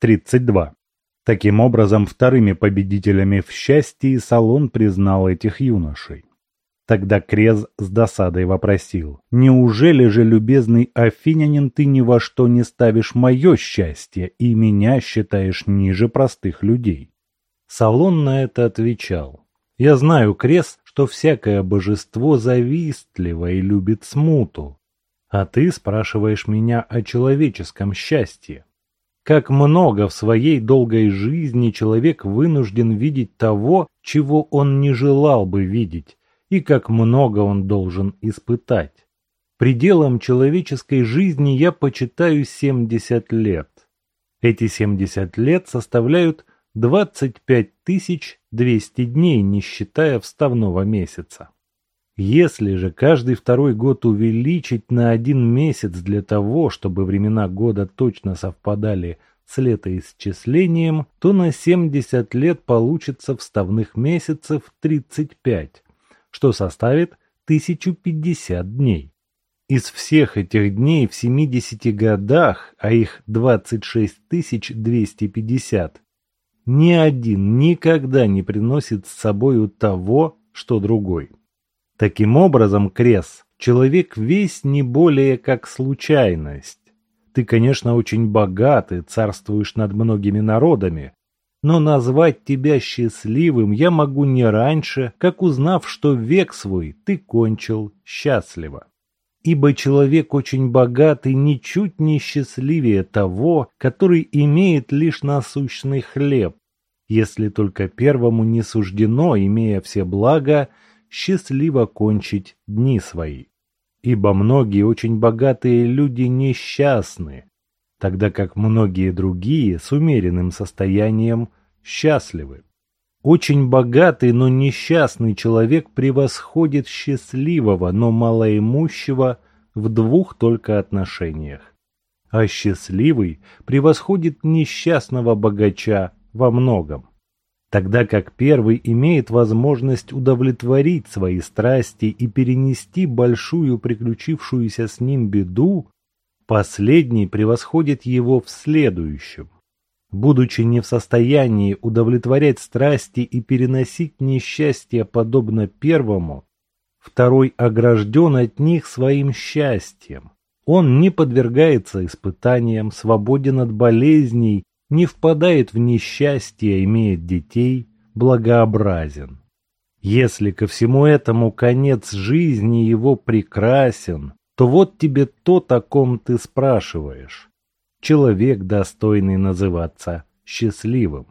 32. Таким образом, вторыми победителями в счастье салон признал этих юношей. Тогда Крез с досадой вопросил, «Неужели же, любезный афинянин, ты ни во что не ставишь мое счастье и меня считаешь ниже простых людей?» Салон на это отвечал, «Я знаю, Крез, что всякое божество завистливо и любит смуту, а ты спрашиваешь меня о человеческом счастье. Как много в своей долгой жизни человек вынужден видеть того, чего он не желал бы видеть, и как много он должен испытать. Пределом человеческой жизни я почитаю 70 лет. Эти 70 лет составляют 25 200 дней, не считая вставного месяца. Если же каждый второй год увеличить на один месяц для того, чтобы времена года точно совпадали с летоисчислением, то на 70 лет получится вставных месяцев 35, что составит 1050 дней. Из всех этих дней в 70 годах, а их 26 250, ни один никогда не приносит с собою того, что другой. Таким образом, Крес, человек весь не более как случайность. Ты, конечно, очень богат и царствуешь над многими народами, но назвать тебя счастливым я могу не раньше, как узнав, что век свой ты кончил счастливо. Ибо человек очень богатый ничуть не счастливее того, который имеет лишь насущный хлеб, если только первому не суждено, имея все блага, счастливо кончить дни свои. Ибо многие очень богатые люди несчастны, тогда как многие другие с умеренным состоянием счастливы. Очень богатый, но несчастный человек превосходит счастливого, но малоимущего в двух только отношениях. А счастливый превосходит несчастного богача во многом тогда как первый имеет возможность удовлетворить свои страсти и перенести большую приключившуюся с ним беду, последний превосходит его в следующем. Будучи не в состоянии удовлетворять страсти и переносить несчастье подобно первому, второй огражден от них своим счастьем. Он не подвергается испытаниям, свободен от болезней не впадает в несчастье, имеет детей, благообразен. Если ко всему этому конец жизни его прекрасен, то вот тебе то, о ком ты спрашиваешь. Человек, достойный называться счастливым.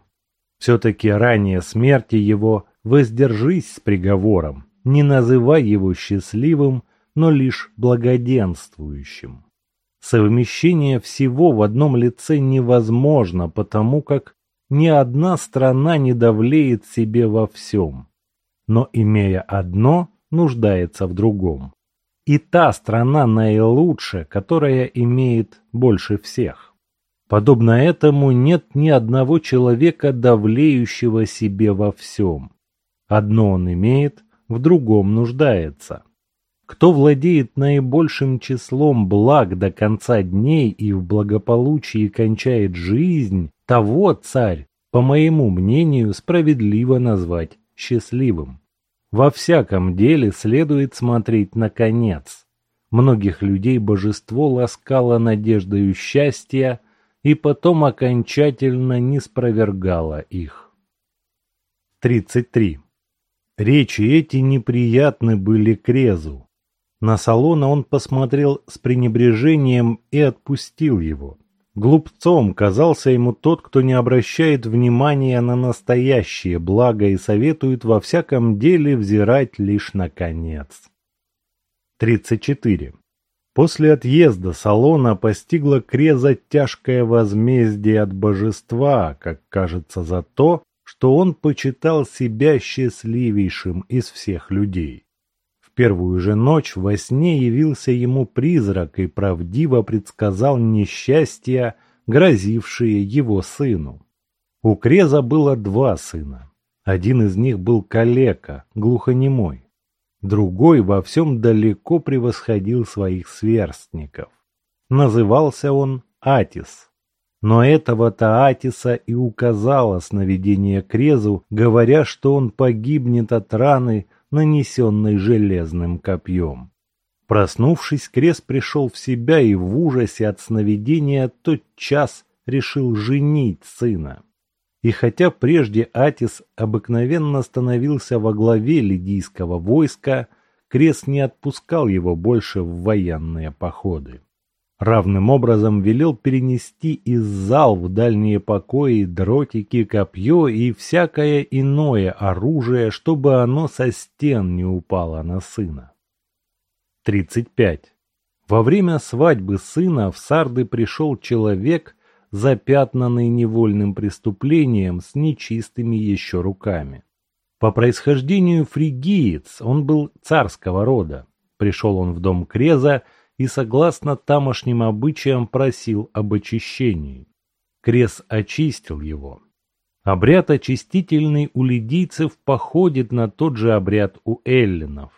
Все-таки ранее смерти его воздержись с приговором, не называй его счастливым, но лишь благоденствующим. Совмещение всего в одном лице невозможно, потому как ни одна страна не давлеет себе во всем, но, имея одно, нуждается в другом. И та страна наилучшая, которая имеет больше всех. Подобно этому нет ни одного человека, давлеющего себе во всем. Одно он имеет, в другом нуждается. Кто владеет наибольшим числом благ до конца дней и в благополучии кончает жизнь, того царь, по моему мнению, справедливо назвать счастливым. Во всяком деле следует смотреть на конец. Многих людей божество ласкало надеждою счастья и потом окончательно не спровергало их. 33. Речи эти неприятны были Крезу, на Салона он посмотрел с пренебрежением и отпустил его. Глупцом казался ему тот, кто не обращает внимания на настоящее благо и советует во всяком деле взирать лишь на конец. 34. После отъезда Салона постигла Креза тяжкое возмездие от божества, как кажется, за то, что он почитал себя счастливейшим из всех людей первую же ночь во сне явился ему призрак и правдиво предсказал несчастья, грозившие его сыну. У Креза было два сына. Один из них был калека, глухонемой. Другой во всем далеко превосходил своих сверстников. Назывался он Атис. Но этого-то Атиса и указало сновидение Крезу, говоря, что он погибнет от раны, нанесенной железным копьем. Проснувшись, Крез пришел в себя и в ужасе от сновидения тот час решил женить сына. И хотя прежде Атис обыкновенно становился во главе лидийского войска, Крес не отпускал его больше в военные походы. Равным образом велел перенести из зал в дальние покои дротики, копье и всякое иное оружие, чтобы оно со стен не упало на сына. 35. Во время свадьбы сына в Сарды пришел человек, запятнанный невольным преступлением с нечистыми еще руками. По происхождению фригиец, он был царского рода. Пришел он в дом Креза и, согласно тамошним обычаям, просил об очищении. Крез очистил его. Обряд очистительный у лидийцев походит на тот же обряд у эллинов.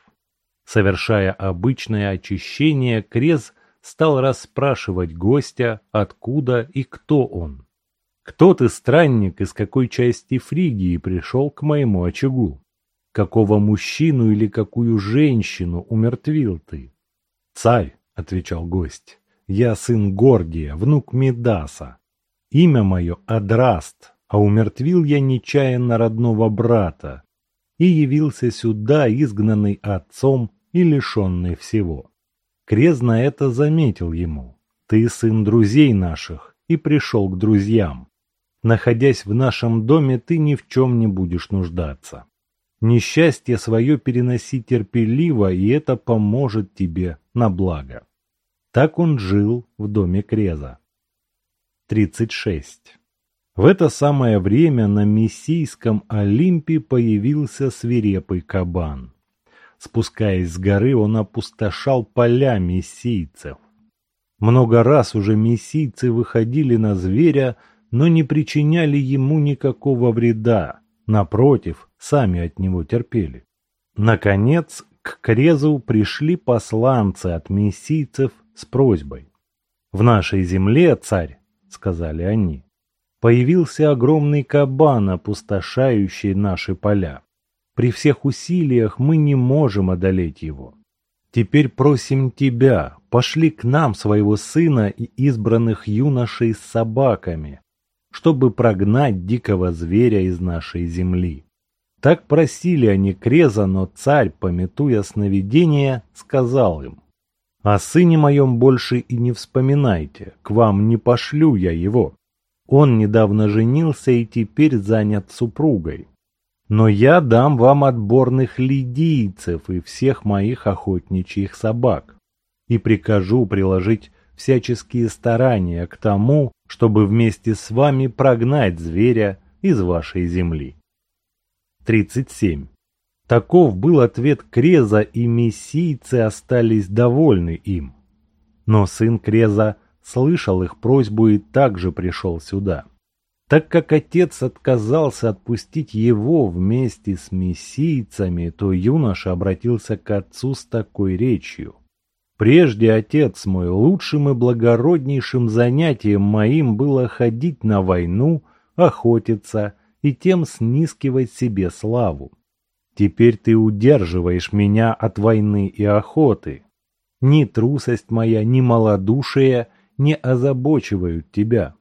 Совершая обычное очищение, Крез стал расспрашивать гостя, откуда и кто он. «Кто ты, странник, из какой части Фригии пришел к моему очагу? Какого мужчину или какую женщину умертвил ты?» «Царь», — отвечал гость, — «я сын Гордия, внук Медаса. Имя мое Адраст, а умертвил я нечаянно родного брата и явился сюда, изгнанный отцом и лишенный всего. Крез на это заметил ему. Ты сын друзей наших и пришел к друзьям. Находясь в нашем доме, ты ни в чем не будешь нуждаться. Несчастье свое переноси терпеливо, и это поможет тебе на благо. Так он жил в доме Креза. 36. В это самое время на Мессийском Олимпе появился свирепый кабан. Спускаясь с горы, он опустошал поля мессийцев. Много раз уже мессийцы выходили на зверя, но не причиняли ему никакого вреда, напротив, сами от него терпели. Наконец, к Крезу пришли посланцы от мессийцев с просьбой. «В нашей земле, царь», — сказали они, — «появился огромный кабан, опустошающий наши поля. При всех усилиях мы не можем одолеть его. Теперь просим тебя, пошли к нам своего сына и избранных юношей с собаками, чтобы прогнать дикого зверя из нашей земли. Так просили они Креза, но царь, пометуя сновидения, сказал им, «О сыне моем больше и не вспоминайте, к вам не пошлю я его. Он недавно женился и теперь занят супругой. Но я дам вам отборных лидийцев и всех моих охотничьих собак, и прикажу приложить всяческие старания к тому, чтобы вместе с вами прогнать зверя из вашей земли. 37. Таков был ответ Креза, и мессийцы остались довольны им. Но сын Креза слышал их просьбу и также пришел сюда. Так как отец отказался отпустить его вместе с мессийцами, то юноша обратился к отцу с такой речью. «Прежде, отец мой, лучшим и благороднейшим занятием моим было ходить на войну, охотиться и тем снискивать себе славу. Теперь ты удерживаешь меня от войны и охоты. Ни трусость моя, ни малодушие не озабочивают тебя».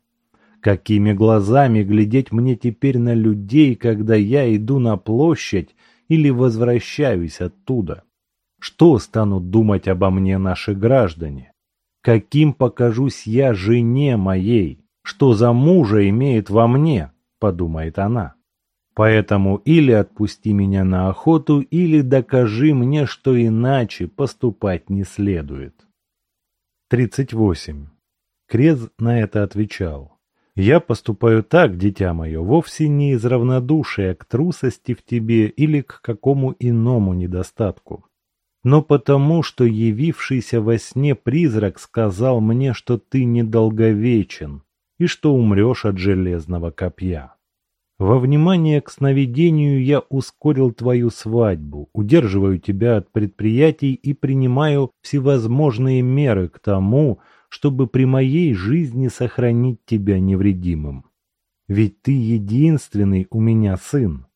Какими глазами глядеть мне теперь на людей, когда я иду на площадь или возвращаюсь оттуда? Что станут думать обо мне наши граждане? Каким покажусь я жене моей? Что за мужа имеет во мне? Подумает она. Поэтому или отпусти меня на охоту, или докажи мне, что иначе поступать не следует. 38. Крез на это отвечал. Я поступаю так, дитя мое, вовсе не из равнодушия к трусости в тебе или к какому иному недостатку, но потому, что явившийся во сне призрак сказал мне, что ты недолговечен и что умрешь от железного копья. Во внимание к сновидению я ускорил твою свадьбу, удерживаю тебя от предприятий и принимаю всевозможные меры к тому, чтобы при моей жизни сохранить тебя невредимым. Ведь ты единственный у меня сын.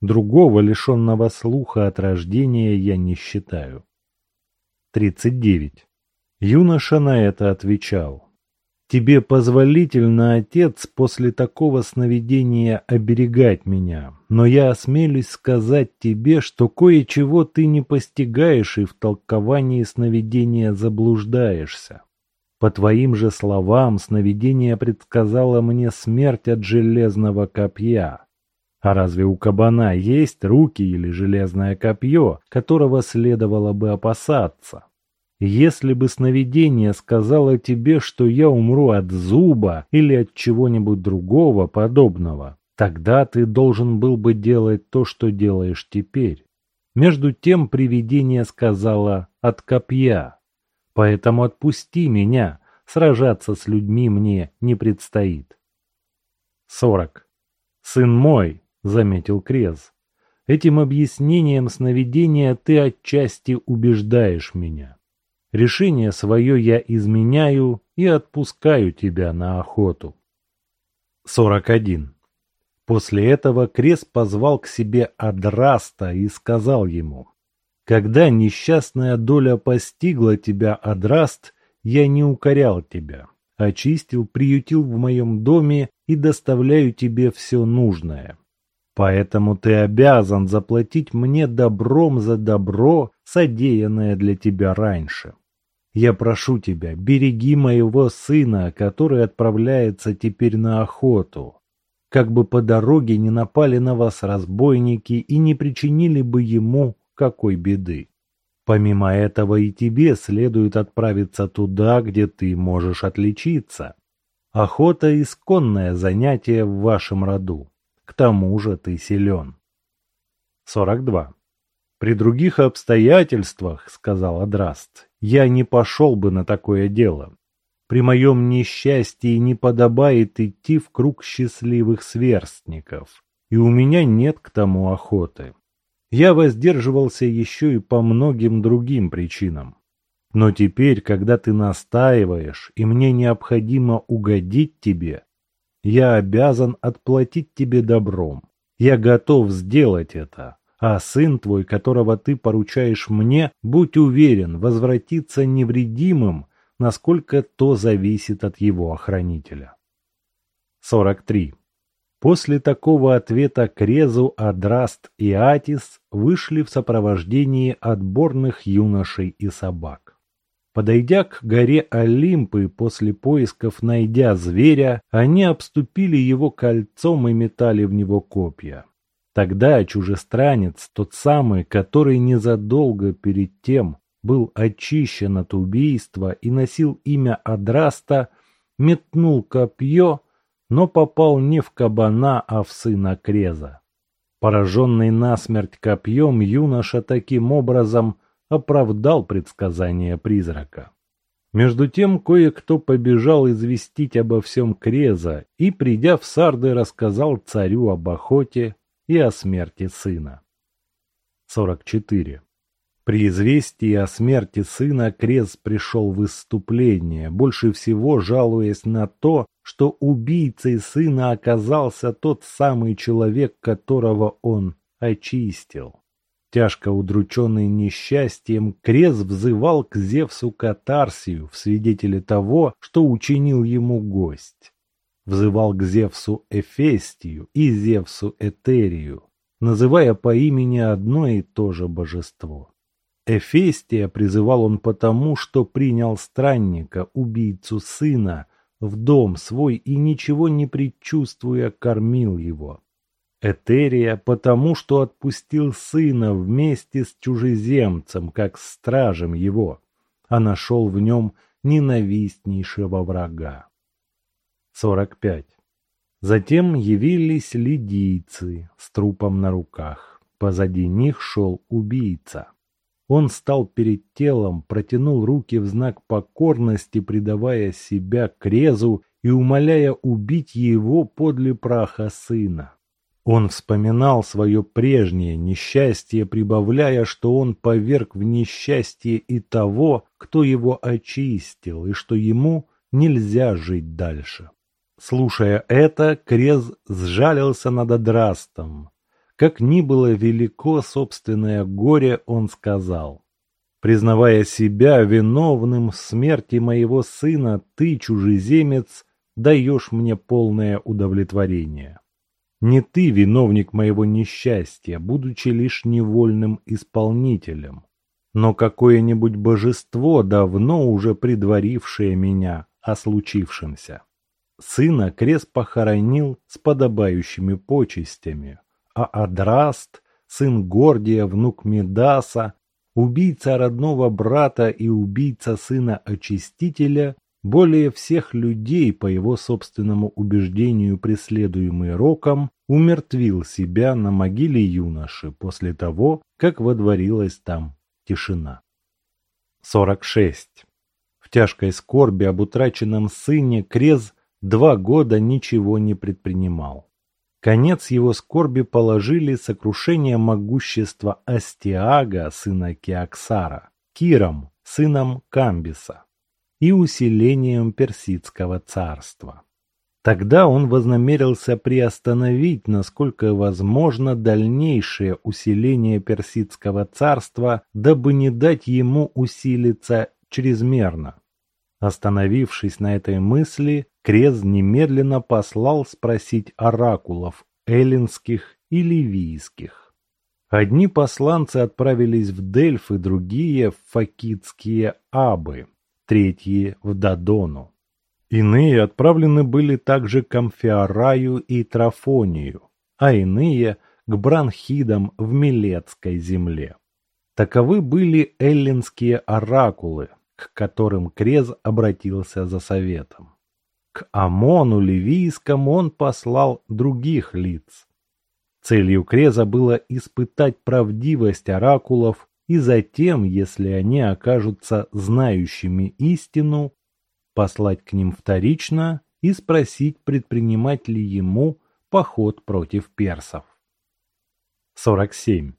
Другого лишенного слуха от рождения я не считаю. 39. Юноша на это отвечал. Тебе позволительно, отец, после такого сновидения оберегать меня, но я осмелюсь сказать тебе, что кое-чего ты не постигаешь и в толковании сновидения заблуждаешься. По твоим же словам, сновидение предсказало мне смерть от железного копья. А разве у кабана есть руки или железное копье, которого следовало бы опасаться? Если бы сновидение сказало тебе, что я умру от зуба или от чего-нибудь другого подобного, тогда ты должен был бы делать то, что делаешь теперь. Между тем привидение сказала «от копья». Поэтому отпусти меня, сражаться с людьми мне не предстоит. 40. «Сын мой», — заметил Крез, — «этим объяснением сновидения ты отчасти убеждаешь меня. Решение свое я изменяю и отпускаю тебя на охоту. 41. После этого Крес позвал к себе Адраста и сказал ему, «Когда несчастная доля постигла тебя, Адраст, я не укорял тебя, очистил, приютил в моем доме и доставляю тебе все нужное. Поэтому ты обязан заплатить мне добром за добро, содеянное для тебя раньше. Я прошу тебя, береги моего сына, который отправляется теперь на охоту. Как бы по дороге не напали на вас разбойники и не причинили бы ему какой беды. Помимо этого и тебе следует отправиться туда, где ты можешь отличиться. Охота – исконное занятие в вашем роду. К тому же ты силен. 42. При других обстоятельствах, сказал Адраст, я не пошел бы на такое дело. При моем несчастье не подобает идти в круг счастливых сверстников, и у меня нет к тому охоты. Я воздерживался еще и по многим другим причинам. Но теперь, когда ты настаиваешь, и мне необходимо угодить тебе, я обязан отплатить тебе добром. Я готов сделать это, а сын твой, которого ты поручаешь мне, будь уверен, возвратится невредимым, насколько то зависит от его охранителя. 43. После такого ответа Крезу, Адраст и Атис вышли в сопровождении отборных юношей и собак. Подойдя к горе Олимпы, после поисков найдя зверя, они обступили его кольцом и метали в него копья. Тогда чужестранец, тот самый, который незадолго перед тем был очищен от убийства и носил имя Адраста, метнул копье, но попал не в кабана, а в сына Креза. Пораженный насмерть копьем, юноша таким образом оправдал предсказание призрака. Между тем кое-кто побежал известить обо всем Креза и, придя в Сарды, рассказал царю об охоте, и о смерти сына. 44. При известии о смерти сына Крез пришел в выступление, больше всего жалуясь на то, что убийцей сына оказался тот самый человек, которого он очистил. Тяжко удрученный несчастьем, Крез взывал к Зевсу Катарсию в свидетели того, что учинил ему гость взывал к Зевсу Эфестию и Зевсу Этерию, называя по имени одно и то же божество. Эфестия призывал он потому, что принял странника, убийцу сына, в дом свой и ничего не предчувствуя кормил его. Этерия потому, что отпустил сына вместе с чужеземцем, как стражем его, а нашел в нем ненавистнейшего врага. 45. Затем явились лидийцы с трупом на руках. Позади них шел убийца. Он стал перед телом, протянул руки в знак покорности, предавая себя крезу и умоляя убить его подле праха сына. Он вспоминал свое прежнее несчастье, прибавляя, что он поверг в несчастье и того, кто его очистил, и что ему нельзя жить дальше. Слушая это, Крез сжалился над Адрастом. Как ни было велико собственное горе, он сказал, «Признавая себя виновным в смерти моего сына, ты, чужеземец, даешь мне полное удовлетворение. Не ты виновник моего несчастья, будучи лишь невольным исполнителем, но какое-нибудь божество, давно уже предварившее меня о случившемся. Сына крест похоронил с подобающими почестями, а Адраст, сын Гордия, внук Медаса, убийца родного брата и убийца сына Очистителя, более всех людей, по его собственному убеждению преследуемый Роком, умертвил себя на могиле юноши после того, как водворилась там тишина. 46. В тяжкой скорби об утраченном сыне Крез два года ничего не предпринимал. Конец его скорби положили сокрушение могущества Астиага, сына Кеоксара, Киром, сыном Камбиса, и усилением персидского царства. Тогда он вознамерился приостановить, насколько возможно, дальнейшее усиление персидского царства, дабы не дать ему усилиться чрезмерно. Остановившись на этой мысли, Крез немедленно послал спросить оракулов эллинских и ливийских. Одни посланцы отправились в Дельфы, другие – в факидские Абы, третьи – в Дадону. Иные отправлены были также к Амфиараю и Трафонию, а иные – к Бранхидам в Милетской земле. Таковы были эллинские оракулы, к которым Крез обратился за советом. К Амону Ливийскому он послал других лиц. Целью Креза было испытать правдивость оракулов и затем, если они окажутся знающими истину, послать к ним вторично и спросить, предпринимать ли ему поход против персов. 47.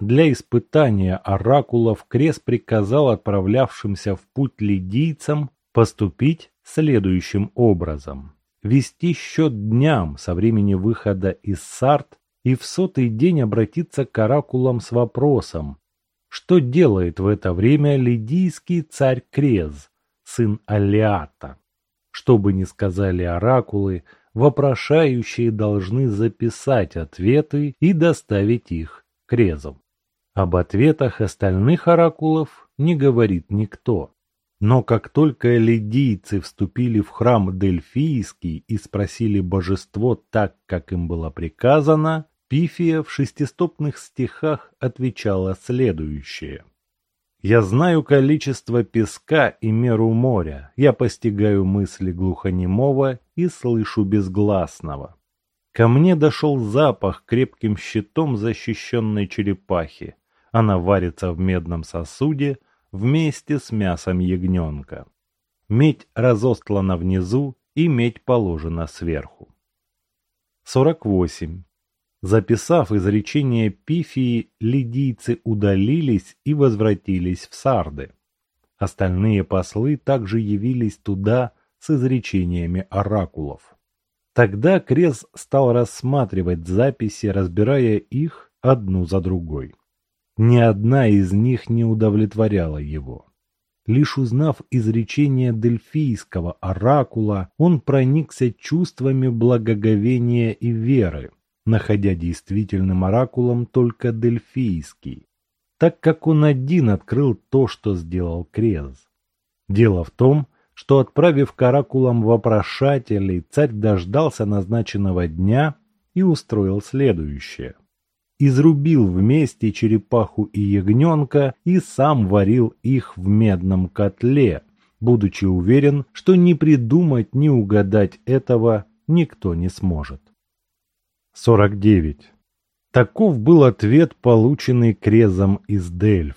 Для испытания оракулов Крес приказал отправлявшимся в путь лидийцам поступить следующим образом. Вести счет дням со времени выхода из Сарт и в сотый день обратиться к оракулам с вопросом, что делает в это время лидийский царь Крез, сын Алиата. Что бы ни сказали оракулы, вопрошающие должны записать ответы и доставить их Крезу. Об ответах остальных оракулов не говорит никто. Но как только лидийцы вступили в храм Дельфийский и спросили божество так, как им было приказано, Пифия в шестистопных стихах отвечала следующее. «Я знаю количество песка и меру моря, я постигаю мысли глухонемого и слышу безгласного. Ко мне дошел запах крепким щитом защищенной черепахи, она варится в медном сосуде вместе с мясом ягненка. Медь разостлана внизу и медь положена сверху. 48. Записав изречение Пифии, лидийцы удалились и возвратились в Сарды. Остальные послы также явились туда с изречениями оракулов. Тогда Крес стал рассматривать записи, разбирая их одну за другой. Ни одна из них не удовлетворяла его. Лишь узнав изречение дельфийского оракула, он проникся чувствами благоговения и веры, находя действительным оракулом только дельфийский, так как он один открыл то, что сделал Крез. Дело в том, что отправив к оракулам вопрошателей, царь дождался назначенного дня и устроил следующее изрубил вместе черепаху и ягненка и сам варил их в медном котле, будучи уверен, что ни придумать, ни угадать этого никто не сможет. 49. Таков был ответ, полученный Крезом из Дельф.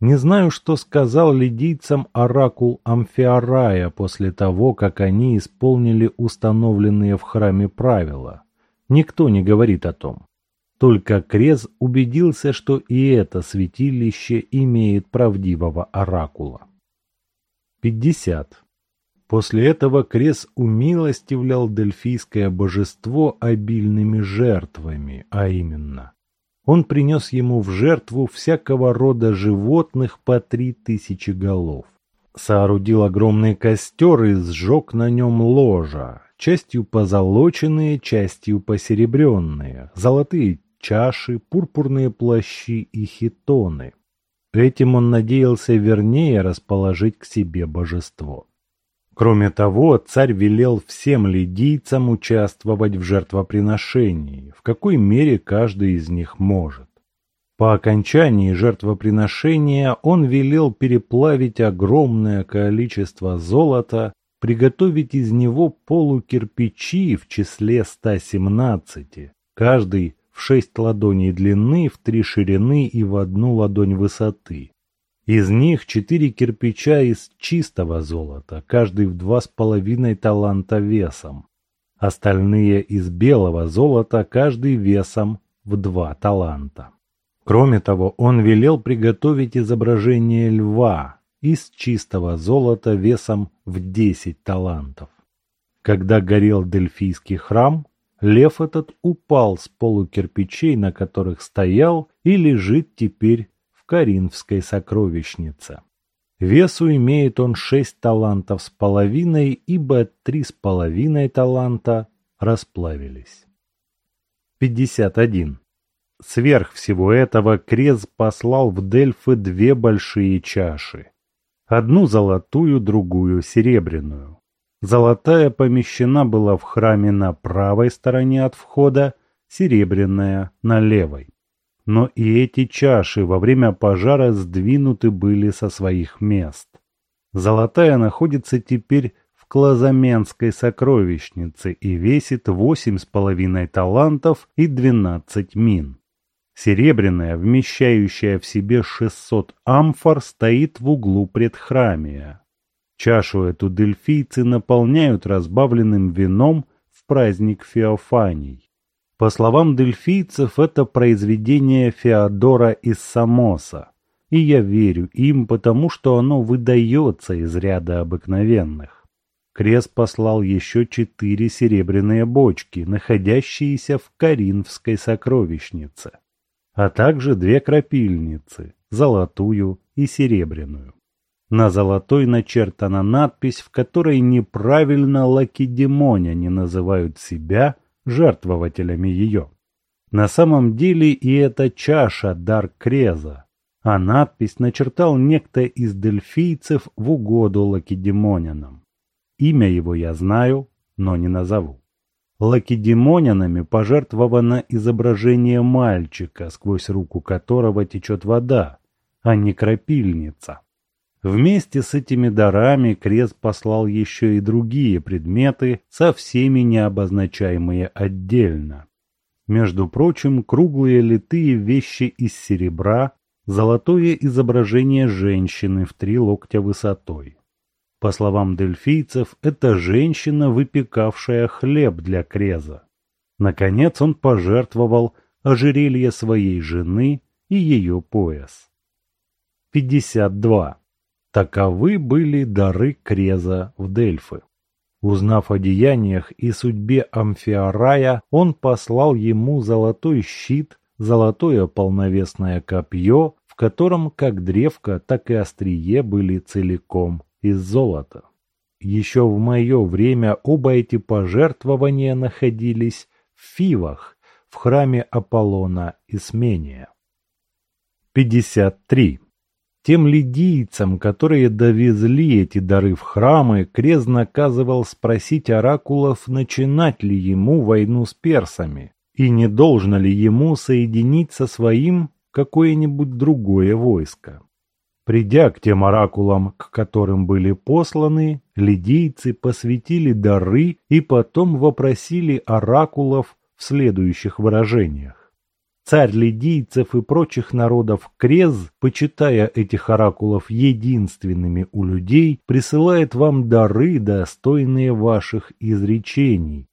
Не знаю, что сказал лидийцам оракул Амфиарая после того, как они исполнили установленные в храме правила. Никто не говорит о том. Только Крез убедился, что и это святилище имеет правдивого оракула. 50. После этого Крес умилостивлял дельфийское божество обильными жертвами, а именно. Он принес ему в жертву всякого рода животных по три тысячи голов. Соорудил огромный костер и сжег на нем ложа, частью позолоченные, частью посеребренные, золотые чаши, пурпурные плащи и хитоны. Этим он надеялся вернее расположить к себе божество. Кроме того, царь велел всем лидийцам участвовать в жертвоприношении, в какой мере каждый из них может. По окончании жертвоприношения он велел переплавить огромное количество золота, приготовить из него полукирпичи в числе 117, каждый в шесть ладоней длины, в три ширины и в одну ладонь высоты, из них четыре кирпича из чистого золота, каждый в два с половиной таланта весом. Остальные из белого золота, каждый весом в два таланта. Кроме того, он велел приготовить изображение льва из чистого золота весом в десять талантов. Когда горел Дельфийский храм, лев этот упал с полукирпичей, на которых стоял, и лежит теперь Каринфской сокровищнице. Весу имеет он шесть талантов с половиной, ибо три с половиной таланта расплавились. 51. Сверх всего этого Крез послал в Дельфы две большие чаши. Одну золотую, другую серебряную. Золотая помещена была в храме на правой стороне от входа, серебряная на левой но и эти чаши во время пожара сдвинуты были со своих мест. Золотая находится теперь в Клазаменской сокровищнице и весит восемь с половиной талантов и двенадцать мин. Серебряная, вмещающая в себе шестьсот амфор, стоит в углу предхрамия. Чашу эту дельфийцы наполняют разбавленным вином в праздник Феофаний. По словам дельфийцев, это произведение Феодора из Самоса, и я верю им, потому что оно выдается из ряда обыкновенных. Крест послал еще четыре серебряные бочки, находящиеся в Каринфской сокровищнице, а также две крапильницы, золотую и серебряную. На золотой начертана надпись, в которой неправильно лакедемоняне называют себя – жертвователями ее. На самом деле и эта чаша – дар Креза, а надпись начертал некто из дельфийцев в угоду лакедемонянам. Имя его я знаю, но не назову. Лакедемонянами пожертвовано изображение мальчика, сквозь руку которого течет вода, а не крапильница. Вместе с этими дарами крест послал еще и другие предметы, со всеми не обозначаемые отдельно. Между прочим, круглые литые вещи из серебра, золотое изображение женщины в три локтя высотой. По словам дельфийцев, это женщина, выпекавшая хлеб для креза. Наконец он пожертвовал ожерелье своей жены и ее пояс. 52. Таковы были дары Креза в Дельфы. Узнав о деяниях и судьбе Амфиарая, он послал ему золотой щит, золотое полновесное копье, в котором как древко, так и острие были целиком из золота. Еще в мое время оба эти пожертвования находились в Фивах, в храме Аполлона Исмения. 53. Тем лидийцам, которые довезли эти дары в храмы, Крест наказывал спросить оракулов, начинать ли ему войну с персами, и не должно ли ему соединить со своим какое-нибудь другое войско. Придя к тем оракулам, к которым были посланы, лидийцы посвятили дары и потом вопросили оракулов в следующих выражениях. Царь лидийцев и прочих народов Крез, почитая этих оракулов единственными у людей, присылает вам дары, достойные ваших изречений.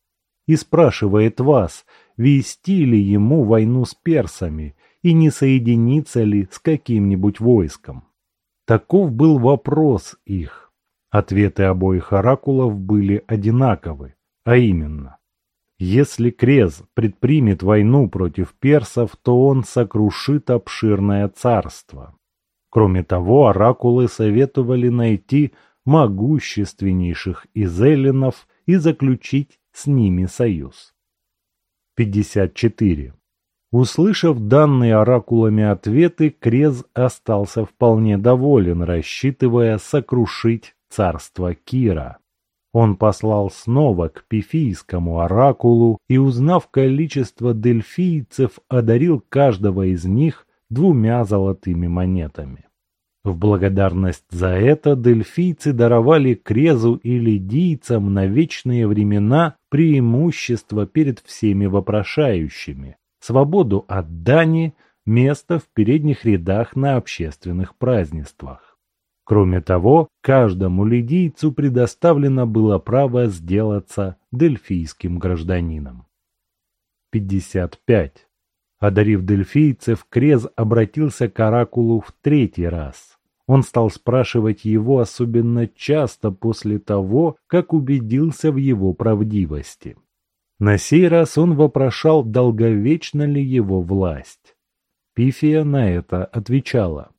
и спрашивает вас, вести ли ему войну с персами и не соединиться ли с каким-нибудь войском. Таков был вопрос их. Ответы обоих оракулов были одинаковы, а именно, если Крез предпримет войну против персов, то он сокрушит обширное царство. Кроме того, оракулы советовали найти могущественнейших из эллинов и заключить с ними союз. 54. Услышав данные оракулами ответы, Крез остался вполне доволен, рассчитывая сокрушить царство Кира. Он послал снова к пифийскому оракулу и, узнав количество дельфийцев, одарил каждого из них двумя золотыми монетами. В благодарность за это дельфийцы даровали Крезу и лидийцам на вечные времена преимущество перед всеми вопрошающими, свободу от дани, место в передних рядах на общественных празднествах. Кроме того, каждому лидийцу предоставлено было право сделаться дельфийским гражданином. 55. Одарив дельфийцев, Крез обратился к Оракулу в третий раз. Он стал спрашивать его особенно часто после того, как убедился в его правдивости. На сей раз он вопрошал, долговечна ли его власть. Пифия на это отвечала.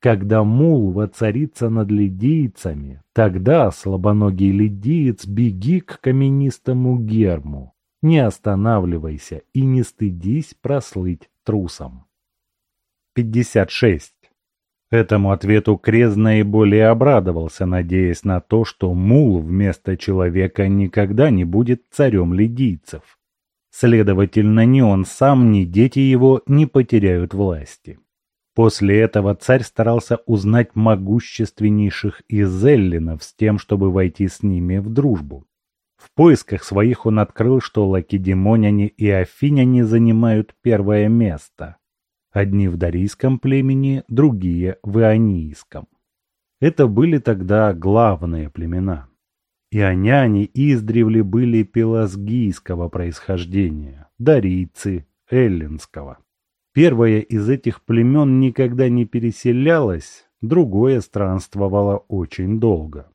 Когда мул воцарится над лидийцами, тогда, слабоногий лидиец, беги к каменистому герму. Не останавливайся и не стыдись прослыть трусом. 56. Этому ответу Крез наиболее обрадовался, надеясь на то, что мул вместо человека никогда не будет царем лидийцев. Следовательно, ни он сам, ни дети его не потеряют власти. После этого царь старался узнать могущественнейших из эллинов с тем, чтобы войти с ними в дружбу. В поисках своих он открыл, что лакедемоняне и афиняне занимают первое место, Одни в дарийском племени, другие в ионийском. Это были тогда главные племена. Ионяне издревле были пелазгийского происхождения, дарийцы – эллинского. Первое из этих племен никогда не переселялось, другое странствовало очень долго.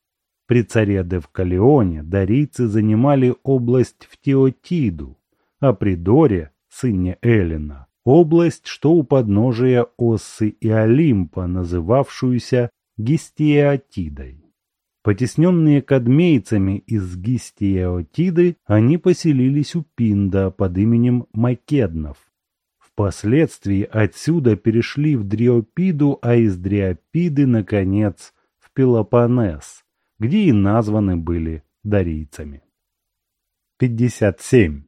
При царе Девкалионе дарийцы занимали область в Теотиду, а при Доре, сыне Эллина, область, что у подножия Оссы и Олимпа, называвшуюся Гистиатидой. Потесненные кадмейцами из Гистиотиды, они поселились у Пинда под именем Македнов. Впоследствии отсюда перешли в Дриопиду, а из Дриопиды, наконец, в Пелопоннес, где и названы были дарийцами. 57.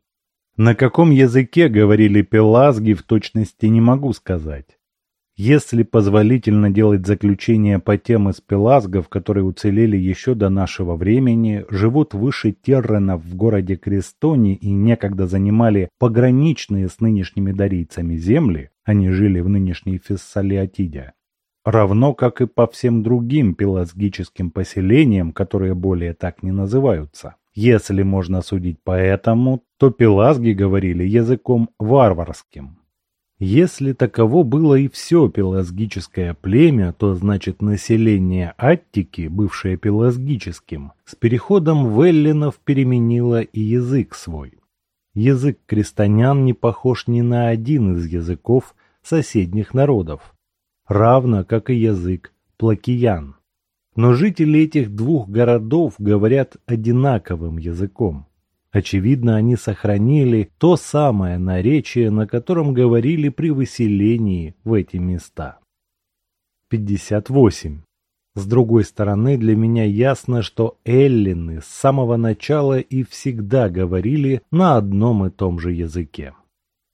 На каком языке говорили пелазги в точности не могу сказать. Если позволительно делать заключение по тем из пелазгов, которые уцелели еще до нашего времени, живут выше Террена в городе Крестоне и некогда занимали пограничные с нынешними дарийцами земли, они жили в нынешней Фессалиатиде, равно как и по всем другим пелазгическим поселениям, которые более так не называются. Если можно судить по этому, то пелазги говорили языком варварским. Если таково было и все пелазгическое племя, то значит население Аттики, бывшее пелазгическим, с переходом веллинов переменило и язык свой. Язык крестьян не похож ни на один из языков соседних народов, равно как и язык плакиян. Но жители этих двух городов говорят одинаковым языком. Очевидно, они сохранили то самое наречие, на котором говорили при выселении в эти места. 58. С другой стороны, для меня ясно, что эллины с самого начала и всегда говорили на одном и том же языке.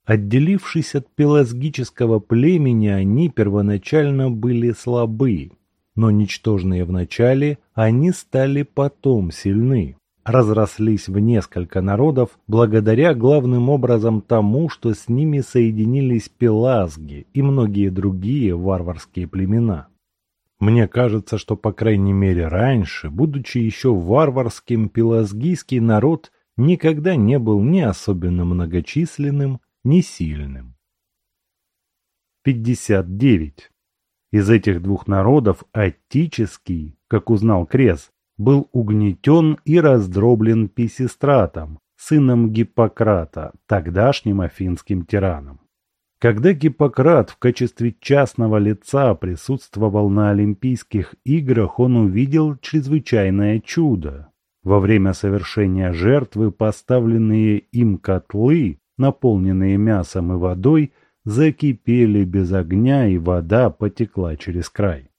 Отделившись от пелазгического племени, они первоначально были слабы, но ничтожные в начале, они стали потом сильны, разрослись в несколько народов благодаря главным образом тому, что с ними соединились пелазги и многие другие варварские племена. Мне кажется, что по крайней мере раньше, будучи еще варварским, пелазгийский народ никогда не был ни особенно многочисленным, ни сильным. 59. Из этих двух народов Аттический, как узнал Крес, был угнетен и раздроблен Писистратом, сыном Гиппократа, тогдашним афинским тираном. Когда Гиппократ в качестве частного лица присутствовал на Олимпийских играх, он увидел чрезвычайное чудо. Во время совершения жертвы поставленные им котлы, наполненные мясом и водой, закипели без огня, и вода потекла через край.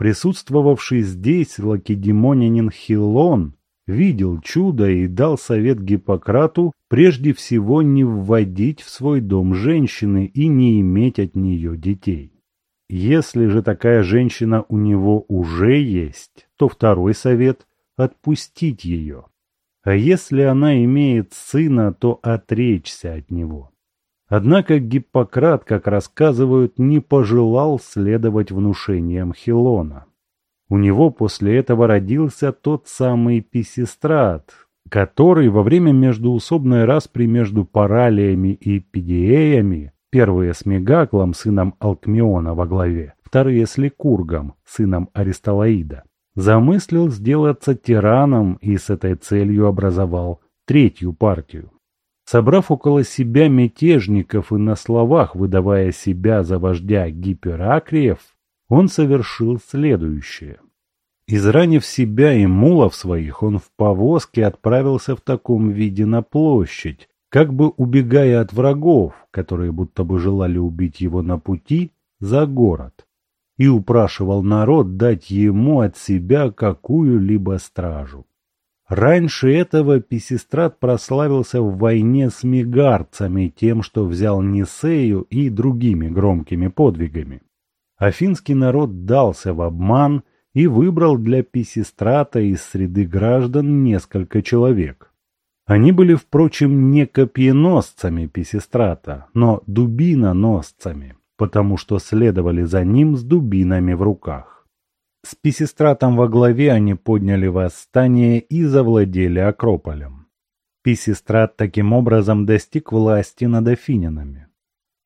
Присутствовавший здесь лакедемонянин Хилон видел чудо и дал совет Гиппократу прежде всего не вводить в свой дом женщины и не иметь от нее детей. Если же такая женщина у него уже есть, то второй совет – отпустить ее. А если она имеет сына, то отречься от него. Однако Гиппократ, как рассказывают, не пожелал следовать внушениям Хилона. У него после этого родился тот самый Писистрат, который во время междуусобной распри между паралиями и пидиеями, первые с Мегаклом, сыном Алкмиона во главе, вторые с Ликургом, сыном Аристолаида, замыслил сделаться тираном и с этой целью образовал третью партию. Собрав около себя мятежников и на словах выдавая себя за вождя гиперакриев, он совершил следующее. Изранив себя и мулов своих, он в повозке отправился в таком виде на площадь, как бы убегая от врагов, которые будто бы желали убить его на пути, за город, и упрашивал народ дать ему от себя какую-либо стражу. Раньше этого Писистрат прославился в войне с мегарцами тем, что взял Нисею и другими громкими подвигами афинский народ дался в обман и выбрал для Писистрата из среды граждан несколько человек. Они были, впрочем, не копьеносцами Писистрата, но дубиноносцами, потому что следовали за ним с дубинами в руках. С Писистратом во главе они подняли восстание и завладели Акрополем. Писистрат таким образом достиг власти над афинянами.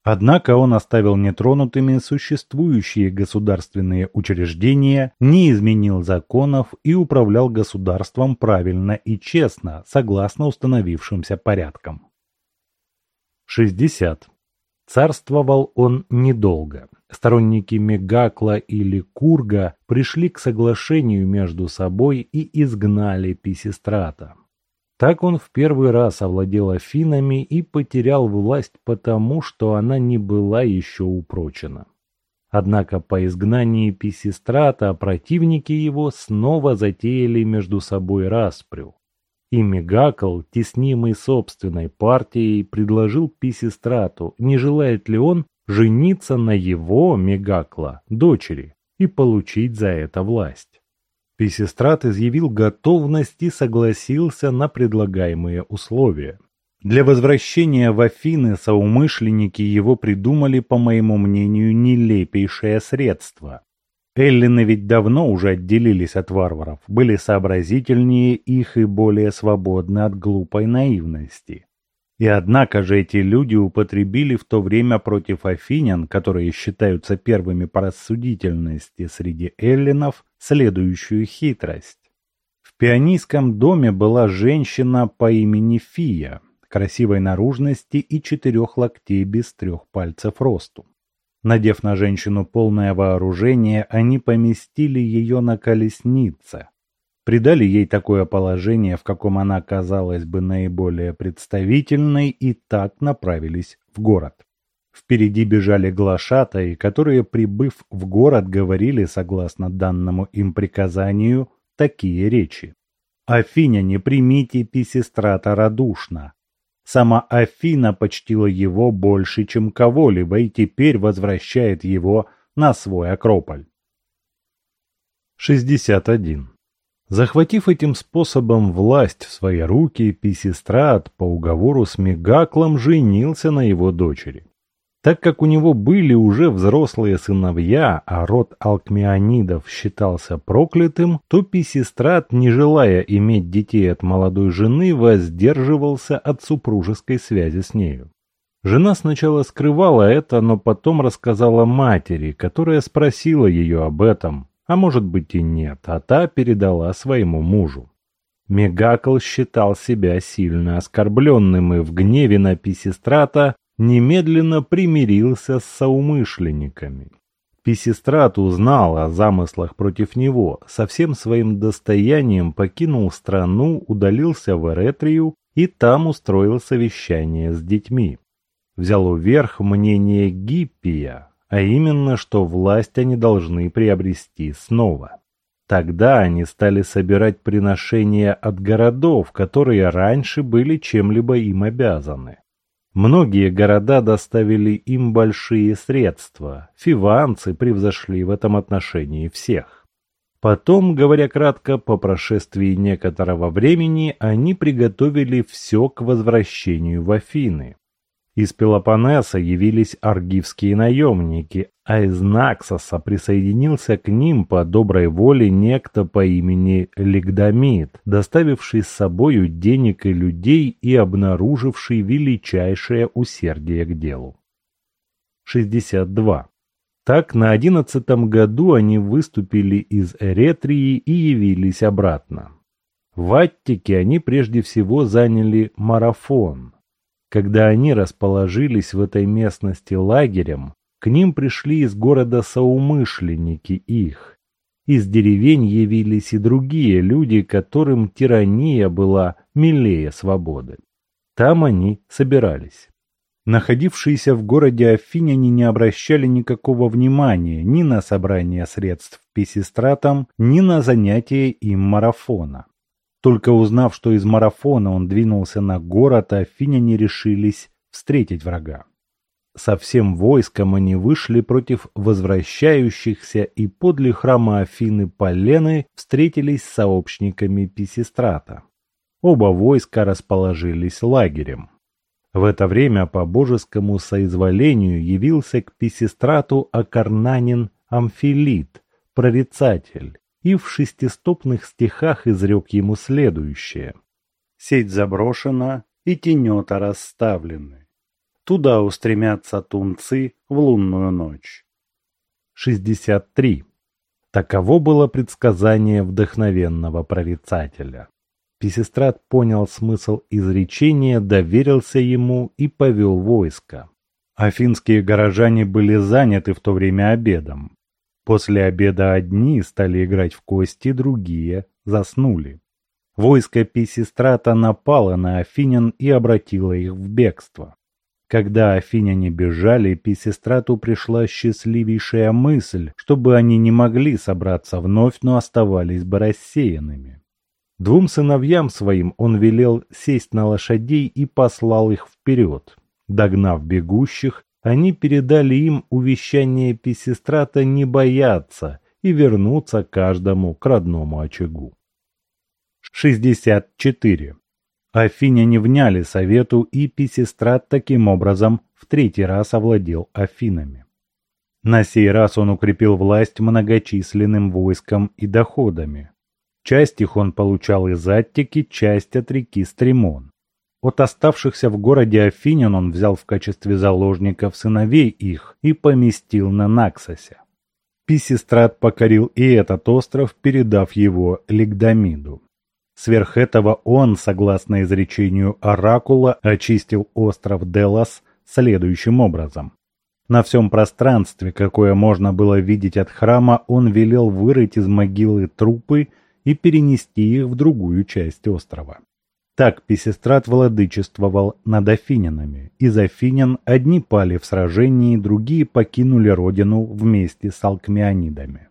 Однако он оставил нетронутыми существующие государственные учреждения, не изменил законов и управлял государством правильно и честно, согласно установившимся порядкам. 60. Царствовал он недолго. Сторонники Мегакла или Курга пришли к соглашению между собой и изгнали Писистрата. Так он в первый раз овладел Афинами и потерял власть потому, что она не была еще упрочена. Однако по изгнании Писистрата противники его снова затеяли между собой распрю. И Мегакл, теснимый собственной партией, предложил Писистрату, не желает ли он жениться на его, Мегакла, дочери, и получить за это власть. Писистрат изъявил готовность и согласился на предлагаемые условия. Для возвращения в Афины соумышленники его придумали, по моему мнению, нелепейшее средство. Эллины ведь давно уже отделились от варваров, были сообразительнее их и более свободны от глупой наивности. И однако же эти люди употребили в то время против афинян, которые считаются первыми по рассудительности среди эллинов, следующую хитрость. В пионийском доме была женщина по имени Фия, красивой наружности и четырех локтей без трех пальцев росту. Надев на женщину полное вооружение, они поместили ее на колеснице, придали ей такое положение, в каком она казалась бы наиболее представительной, и так направились в город. Впереди бежали глашатаи, которые, прибыв в город, говорили, согласно данному им приказанию, такие речи. «Афиняне, примите Писистрата радушно. Сама Афина почтила его больше, чем кого-либо, и теперь возвращает его на свой Акрополь». 61. Захватив этим способом власть в свои руки, Писистрат по уговору с Мегаклом женился на его дочери. Так как у него были уже взрослые сыновья, а род алкмеонидов считался проклятым, то Писистрат, не желая иметь детей от молодой жены, воздерживался от супружеской связи с нею. Жена сначала скрывала это, но потом рассказала матери, которая спросила ее об этом, а может быть и нет, а та передала своему мужу. Мегакл считал себя сильно оскорбленным и в гневе на Писистрата немедленно примирился с соумышленниками. Писистрат узнал о замыслах против него, со всем своим достоянием покинул страну, удалился в Эретрию и там устроил совещание с детьми. Взял вверх мнение Гиппия, а именно, что власть они должны приобрести снова. Тогда они стали собирать приношения от городов, которые раньше были чем-либо им обязаны. Многие города доставили им большие средства, фиванцы превзошли в этом отношении всех. Потом, говоря кратко, по прошествии некоторого времени они приготовили все к возвращению в Афины. Из Пелопоннеса явились аргивские наемники, а из Наксоса присоединился к ним по доброй воле некто по имени Лигдамид, доставивший с собою денег и людей и обнаруживший величайшее усердие к делу. 62. Так на одиннадцатом году они выступили из Эретрии и явились обратно. В Аттике они прежде всего заняли марафон, когда они расположились в этой местности лагерем, к ним пришли из города соумышленники их. Из деревень явились и другие люди, которым тирания была милее свободы. Там они собирались. Находившиеся в городе Афиняне не обращали никакого внимания ни на собрание средств писистратам, ни на занятия им марафона. Только узнав, что из марафона он двинулся на город, афиняне решились встретить врага. Со всем войском они вышли против возвращающихся и подле храма Афины Полены встретились с сообщниками Писистрата. Оба войска расположились лагерем. В это время по божескому соизволению явился к Писистрату Акарнанин Амфилит, прорицатель, и в шестистопных стихах изрек ему следующее. «Сеть заброшена, и тенета расставлены. Туда устремятся тунцы в лунную ночь». 63. Таково было предсказание вдохновенного прорицателя. Писистрат понял смысл изречения, доверился ему и повел войско. Афинские горожане были заняты в то время обедом. После обеда одни стали играть в кости, другие заснули. Войско Писистрата напало на афинян и обратило их в бегство. Когда афиняне бежали, Писистрату пришла счастливейшая мысль, чтобы они не могли собраться вновь, но оставались бы рассеянными. Двум сыновьям своим он велел сесть на лошадей и послал их вперед. Догнав бегущих, они передали им увещание Писистрата не бояться и вернуться каждому к родному очагу. 64. Афиняне вняли совету, и Писистрат таким образом в третий раз овладел Афинами. На сей раз он укрепил власть многочисленным войском и доходами. Часть их он получал из Аттики, часть от реки Стремон. От оставшихся в городе Афинян он взял в качестве заложников сыновей их и поместил на Наксосе. Писистрат покорил и этот остров, передав его Лигдамиду. Сверх этого он, согласно изречению Оракула, очистил остров Делос следующим образом. На всем пространстве, какое можно было видеть от храма, он велел вырыть из могилы трупы и перенести их в другую часть острова. Так Писистрат владычествовал над афинянами. Из афинян одни пали в сражении, другие покинули родину вместе с алкмеонидами.